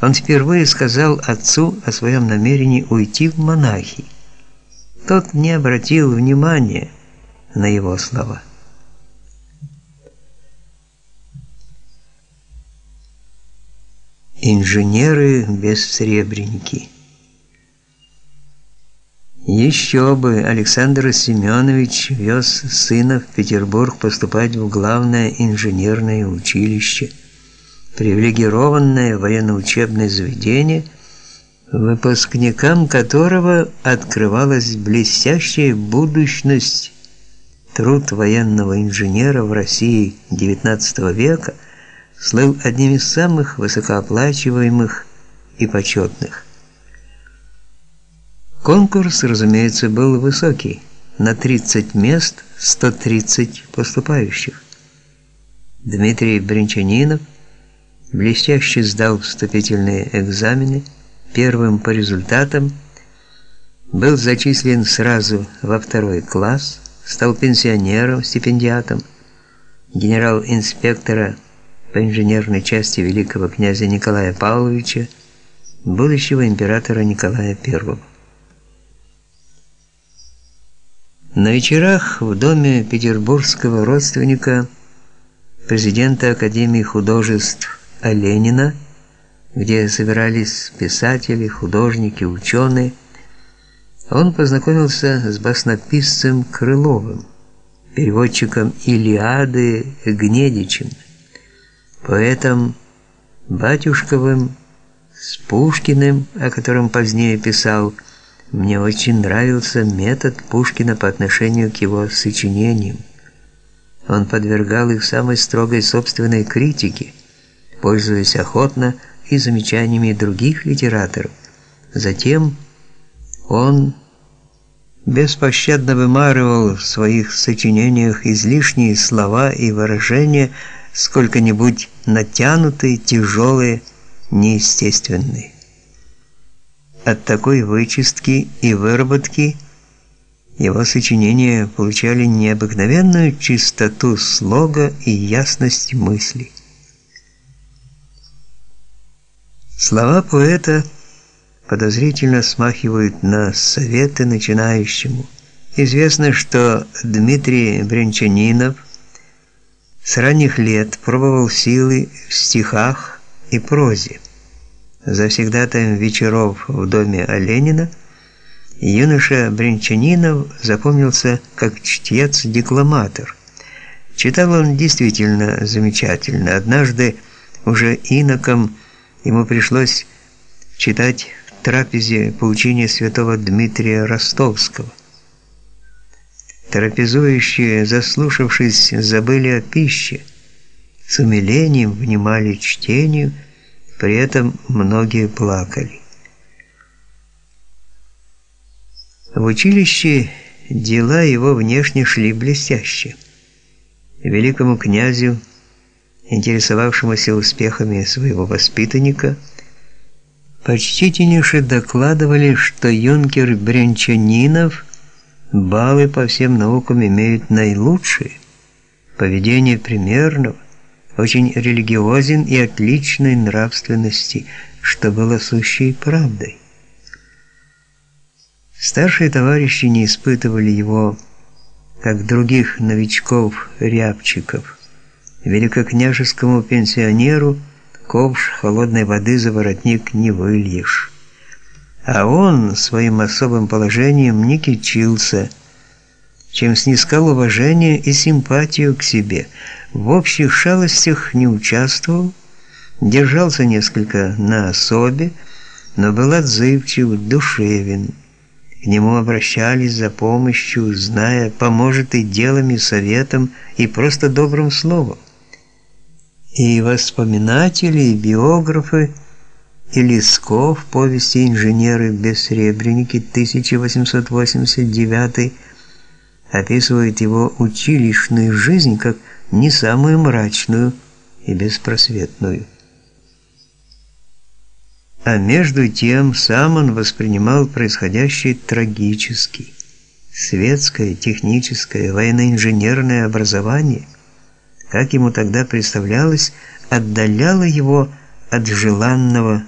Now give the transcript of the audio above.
он впервые сказал отцу о своем намерении уйти в монахи. Тот не обратил внимания на его слова. Инженеры бессребреники. Еще бы Александр Семенович вез сына в Петербург поступать в главное инженерное училище, привилегированное военно-учебное заведение, выпускникам которого открывалась блестящая будущность. Труд военного инженера в России XIX века – слыл одним из самых высокооплачиваемых и почетных. Конкурс, разумеется, был высокий, на 30 мест 130 поступающих. Дмитрий Бринчанинов блестяще сдал вступительные экзамены, первым по результатам был зачислен сразу во второй класс, стал пенсионером, стипендиатом, генерал-инспектора по инженерной части великого князя Николая Павловича, будущего императора Николая I. На вечерах в доме петербургского родственника президента Академии художеств Оленина, где собирались писатели, художники, ученые, он познакомился с баснописцем Крыловым, переводчиком Илиады Гнедичем поэтом Батюшковым, с Пушкиным, о котором позднее писал, мне очень нравился метод Пушкина по отношению к его сочинениям. Он подвергал их самой строгой собственной критике, пользуясь охотно и замечаниями других литераторов. Затем он беспощадно вымарывал в своих сочинениях излишние слова и выражения, сколько-нибудь натянутые, тяжелые, неестественные. От такой вычистки и выработки его сочинения получали необыкновенную чистоту слога и ясность мысли. Слова поэта подозрительно смахивают на советы начинающему. Известно, что Дмитрий Брянчанинов – с ранних лет пробовал силы в стихах и прозе. Завсегдатаем вечеров в доме Оленина юноша Бринчанинов запомнился как чтец-декламатор. Читал он действительно замечательно. Однажды уже иноком ему пришлось читать в трапезе поучения святого Дмитрия Ростовского. Трапезующие, заслушавшись, забыли о пище, с умилением внимали чтению, при этом многие плакали. В училище дела его внешне шли блестяще. Великому князю, интересовавшемуся успехами своего воспитанника, почтительнейше докладывали, что юнкер Брянчанинов – Баллы по всем наукам имеют наилучшие. Поведение примерного, очень религиозен и отличной нравственности, что было сущей правдой. Старшие товарищи не испытывали его, как других новичков-рябчиков. Великокняжескому пенсионеру ковш холодной воды за воротник не выльешь а он своим особым положением не кичился, чем снискал уважение и симпатию к себе. В общих шалостях не участвовал, держался несколько на особе, но был отзывчив, душевен. К нему обращались за помощью, зная, поможет и делом, и советом, и просто добрым словом. И воспоминатели, и биографы – и Лесков, повести «Инженеры-бессребреники» 1889 описывает его училищную жизнь как не самую мрачную и беспросветную. А между тем сам он воспринимал происходящее трагически. Светское, техническое, военно-инженерное образование, как ему тогда представлялось, отдаляло его от желанного